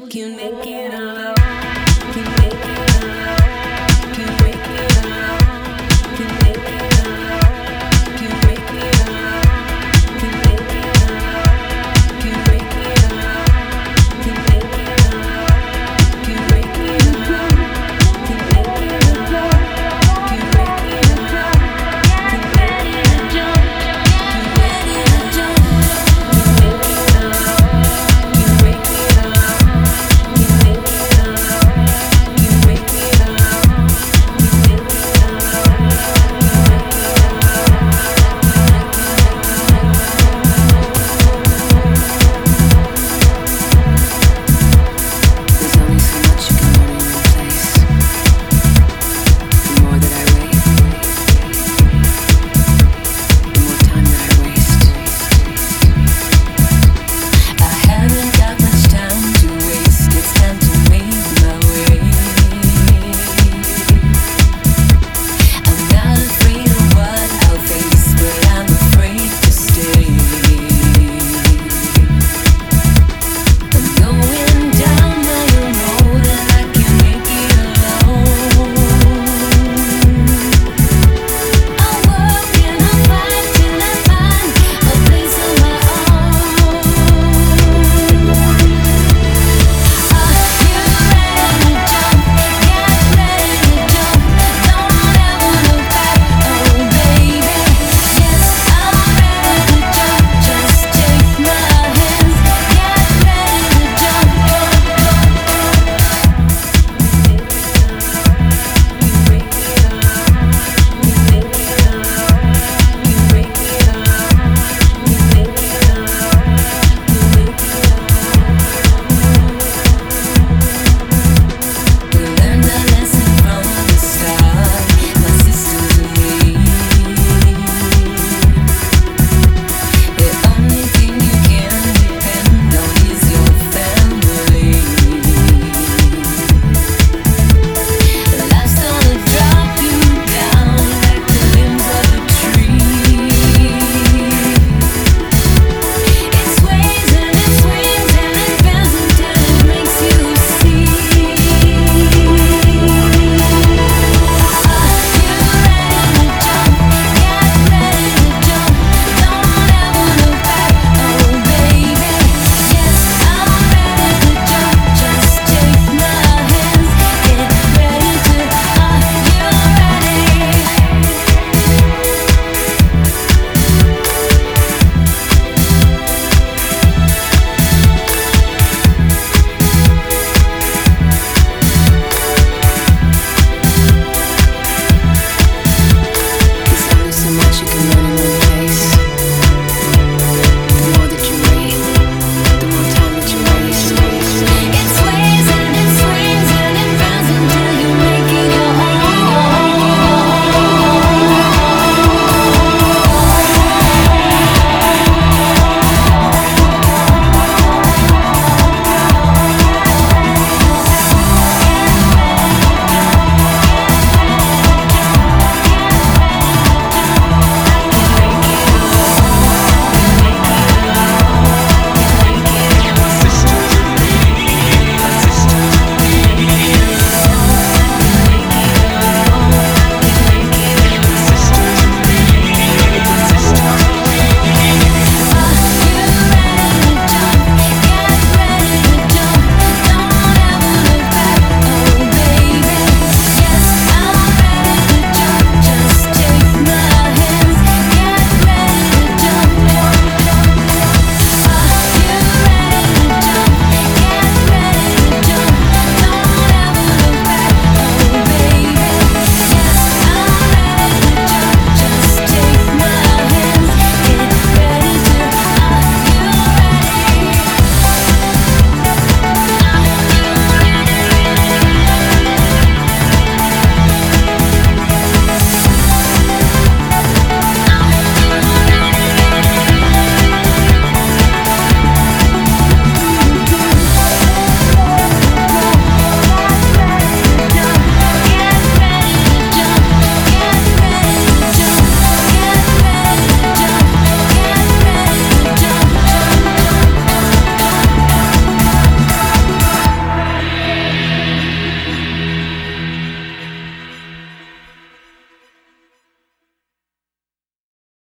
like you make it alone.